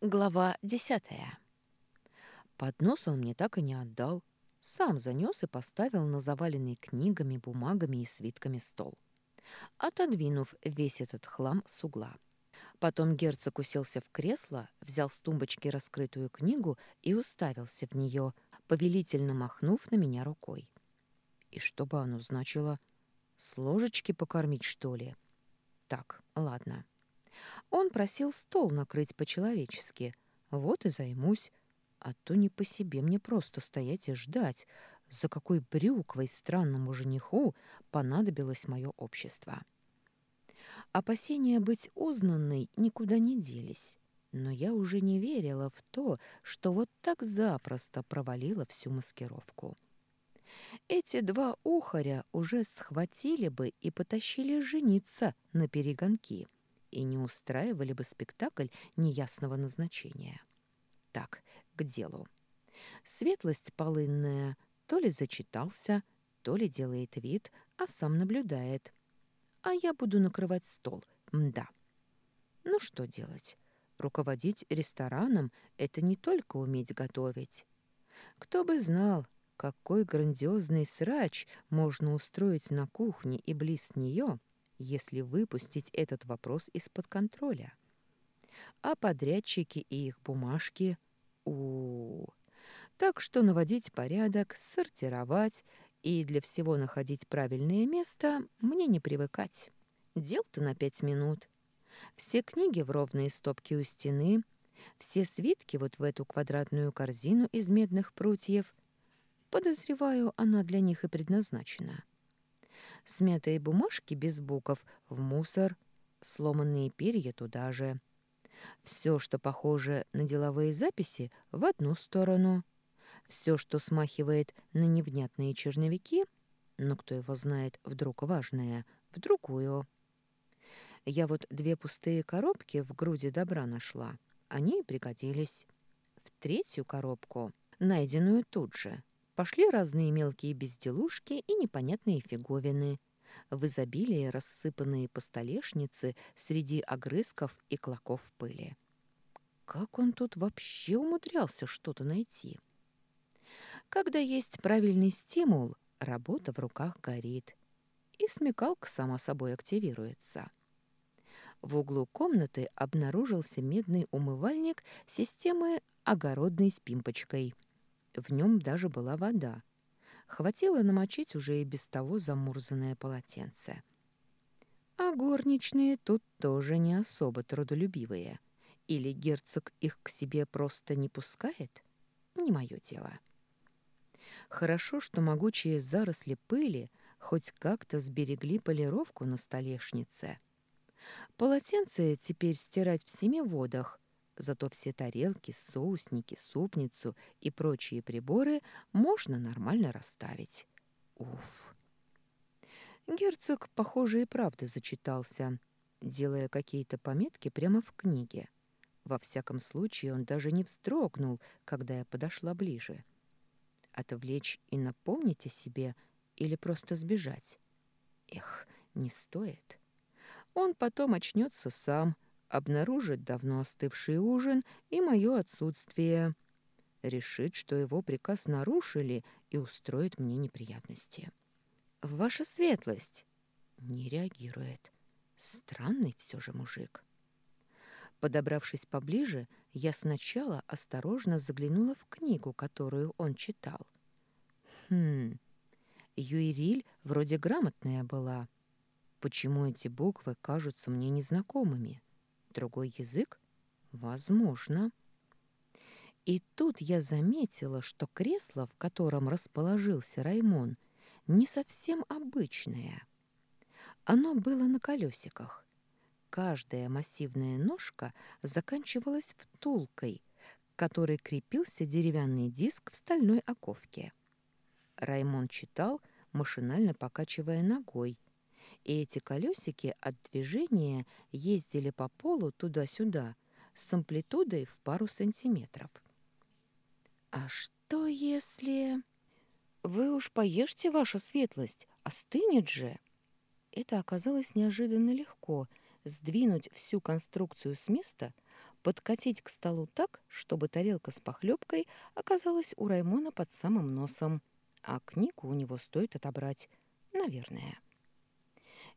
Глава десятая. Поднос он мне так и не отдал. Сам занес и поставил на заваленный книгами, бумагами и свитками стол, отодвинув весь этот хлам с угла. Потом герцог уселся в кресло, взял с тумбочки раскрытую книгу и уставился в нее, повелительно махнув на меня рукой. И что бы оно значило? С ложечки покормить, что ли? Так, ладно. Он просил стол накрыть по-человечески. Вот и займусь. А то не по себе мне просто стоять и ждать, за какой брюквой странному жениху понадобилось мое общество. Опасения быть узнанной никуда не делись, но я уже не верила в то, что вот так запросто провалила всю маскировку. Эти два ухаря уже схватили бы и потащили жениться на перегонки — и не устраивали бы спектакль неясного назначения. Так, к делу. Светлость полынная то ли зачитался, то ли делает вид, а сам наблюдает. А я буду накрывать стол, мда. Ну что делать? Руководить рестораном — это не только уметь готовить. Кто бы знал, какой грандиозный срач можно устроить на кухне и близ нее, если выпустить этот вопрос из-под контроля. А подрядчики и их бумажки у, -у, -у. Так что наводить порядок, сортировать и для всего находить правильное место мне не привыкать. Дел-то на пять минут. Все книги в ровные стопки у стены, все свитки вот в эту квадратную корзину из медных прутьев. Подозреваю, она для них и предназначена смятые бумажки без букв в мусор, сломанные перья туда же. Все, что похоже на деловые записи, в одну сторону. Все, что смахивает на невнятные черновики, но кто его знает, вдруг важное, в другую. Я вот две пустые коробки в груди добра нашла. Они и пригодились. В третью коробку, найденную тут же, Пошли разные мелкие безделушки и непонятные фиговины, в изобилии рассыпанные по столешнице среди огрызков и клоков пыли. Как он тут вообще умудрялся что-то найти? Когда есть правильный стимул, работа в руках горит, и смекалка сама собой активируется. В углу комнаты обнаружился медный умывальник системы огородной с пимпочкой – в нем даже была вода. Хватило намочить уже и без того замурзанное полотенце. А горничные тут тоже не особо трудолюбивые. Или герцог их к себе просто не пускает? Не мое дело. Хорошо, что могучие заросли пыли хоть как-то сберегли полировку на столешнице. Полотенце теперь стирать в семи водах, Зато все тарелки, соусники, супницу и прочие приборы можно нормально расставить. Уф! Герцог, похоже, и правда зачитался, делая какие-то пометки прямо в книге. Во всяком случае, он даже не вздрогнул, когда я подошла ближе. Отвлечь и напомнить о себе или просто сбежать? Эх, не стоит. Он потом очнется сам, — обнаружит давно остывший ужин и мое отсутствие. Решит, что его приказ нарушили и устроит мне неприятности. «Ваша светлость!» Не реагирует. Странный все же мужик. Подобравшись поближе, я сначала осторожно заглянула в книгу, которую он читал. Хм, Юириль вроде грамотная была. Почему эти буквы кажутся мне незнакомыми? Другой язык? Возможно. И тут я заметила, что кресло, в котором расположился Раймон, не совсем обычное. Оно было на колесиках. Каждая массивная ножка заканчивалась втулкой, к которой крепился деревянный диск в стальной оковке. Раймон читал, машинально покачивая ногой, и эти колесики от движения ездили по полу туда-сюда с амплитудой в пару сантиметров. «А что если...» «Вы уж поешьте, ваша светлость, остынет же!» Это оказалось неожиданно легко — сдвинуть всю конструкцию с места, подкатить к столу так, чтобы тарелка с похлебкой оказалась у Раймона под самым носом, а книгу у него стоит отобрать, наверное.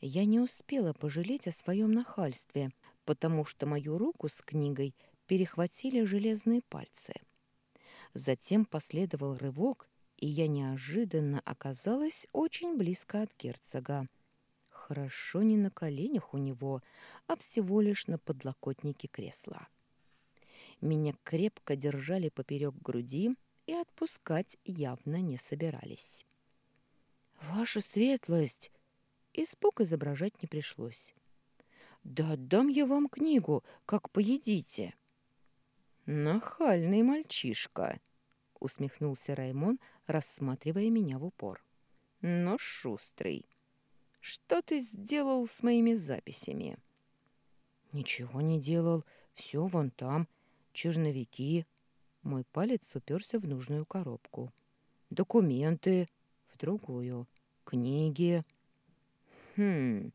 Я не успела пожалеть о своем нахальстве, потому что мою руку с книгой перехватили железные пальцы. Затем последовал рывок, и я неожиданно оказалась очень близко от герцога. Хорошо не на коленях у него, а всего лишь на подлокотнике кресла. Меня крепко держали поперек груди и отпускать явно не собирались. «Ваша светлость!» Испуг изображать не пришлось. «Да отдам я вам книгу, как поедите!» «Нахальный мальчишка!» — усмехнулся Раймон, рассматривая меня в упор. «Но шустрый. Что ты сделал с моими записями?» «Ничего не делал. Все вон там. Черновики». Мой палец уперся в нужную коробку. «Документы». В другую. «Книги». «Хм...»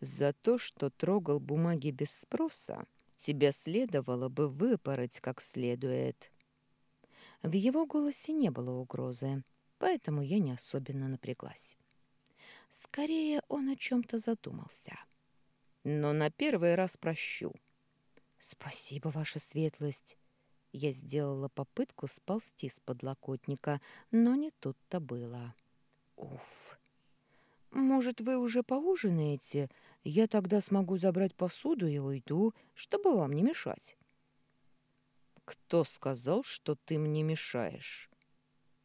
За то, что трогал бумаги без спроса, тебя следовало бы выпороть как следует. В его голосе не было угрозы, поэтому я не особенно напряглась. Скорее, он о чем-то задумался. Но на первый раз прощу. Спасибо, ваша светлость. Я сделала попытку сползти с подлокотника, но не тут-то было. Уф. Может, вы уже поужинаете? Я тогда смогу забрать посуду и уйду, чтобы вам не мешать. Кто сказал, что ты мне мешаешь?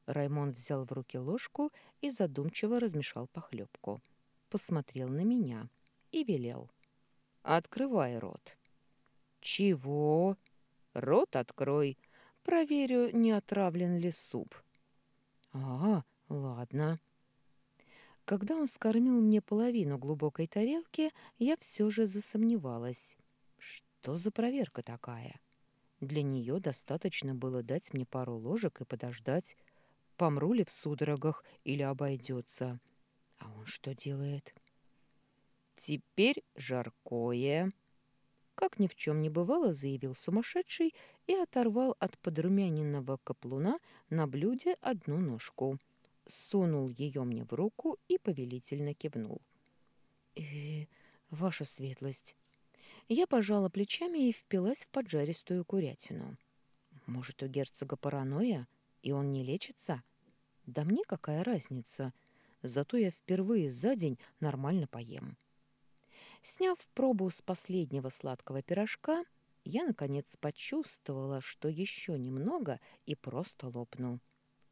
Раймон взял в руки ложку и задумчиво размешал похлебку. Посмотрел на меня и велел. «Открывай рот». «Чего?» «Рот открой. Проверю, не отравлен ли суп». «А, ладно». Когда он скормил мне половину глубокой тарелки, я все же засомневалась. Что за проверка такая? Для нее достаточно было дать мне пару ложек и подождать, помру ли в судорогах или обойдется. А он что делает? Теперь жаркое. Как ни в чем не бывало, заявил сумасшедший и оторвал от подрумяненного каплуна на блюде одну ножку. Сунул ее мне в руку и повелительно кивнул. «Э, ваша светлость». Я пожала плечами и впилась в поджаристую курятину. Может, у герцога паранойя, и он не лечится? Да мне какая разница? Зато я впервые за день нормально поем. Сняв пробу с последнего сладкого пирожка, я, наконец, почувствовала, что еще немного и просто лопну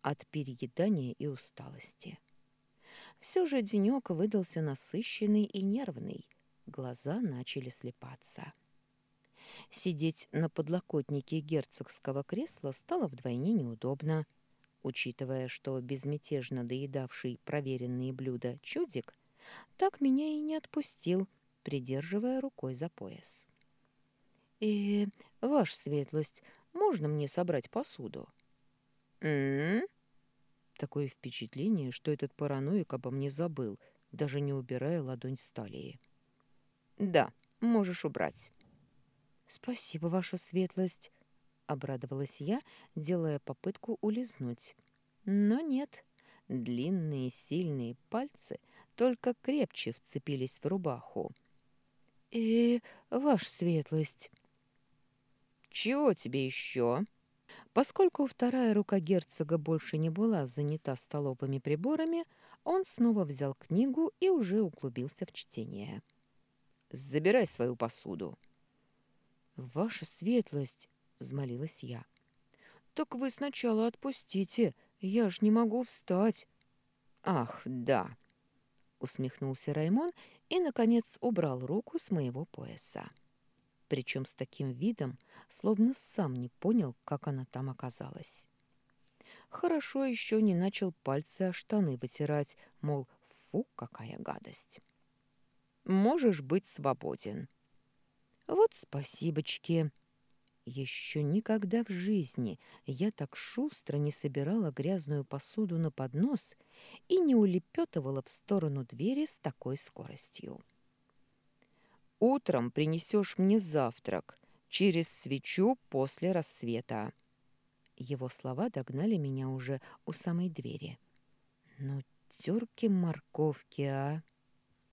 от переедания и усталости. Все же денек выдался насыщенный и нервный, глаза начали слепаться. Сидеть на подлокотнике герцогского кресла стало вдвойне неудобно — учитывая, что безмятежно доедавший проверенные блюда чудик так меня и не отпустил, придерживая рукой за пояс. «И, «Э, ваша светлость, можно мне собрать посуду?» «М-м-м?» Такое впечатление, что этот параноик обо мне забыл, даже не убирая ладонь с талии. «Да, можешь убрать». «Спасибо, ваша светлость», обрадовалась я, делая попытку улизнуть. Но нет, длинные сильные пальцы только крепче вцепились в рубаху. «И, ваша светлость!» «Чего тебе еще?» Поскольку вторая рука герцога больше не была занята столовыми приборами, он снова взял книгу и уже углубился в чтение. «Забирай свою посуду». «Ваша светлость!» — взмолилась я. «Так вы сначала отпустите, я ж не могу встать». «Ах, да!» — усмехнулся Раймон и, наконец, убрал руку с моего пояса. Причем с таким видом, словно сам не понял, как она там оказалась. Хорошо еще не начал пальцы о штаны вытирать, мол, фу, какая гадость. «Можешь быть свободен». «Вот спасибочки!» Еще никогда в жизни я так шустро не собирала грязную посуду на поднос и не улепетывала в сторону двери с такой скоростью. «Утром принесешь мне завтрак. через свечу после рассвета». Его слова догнали меня уже у самой двери. «Ну, терки-морковки, а!»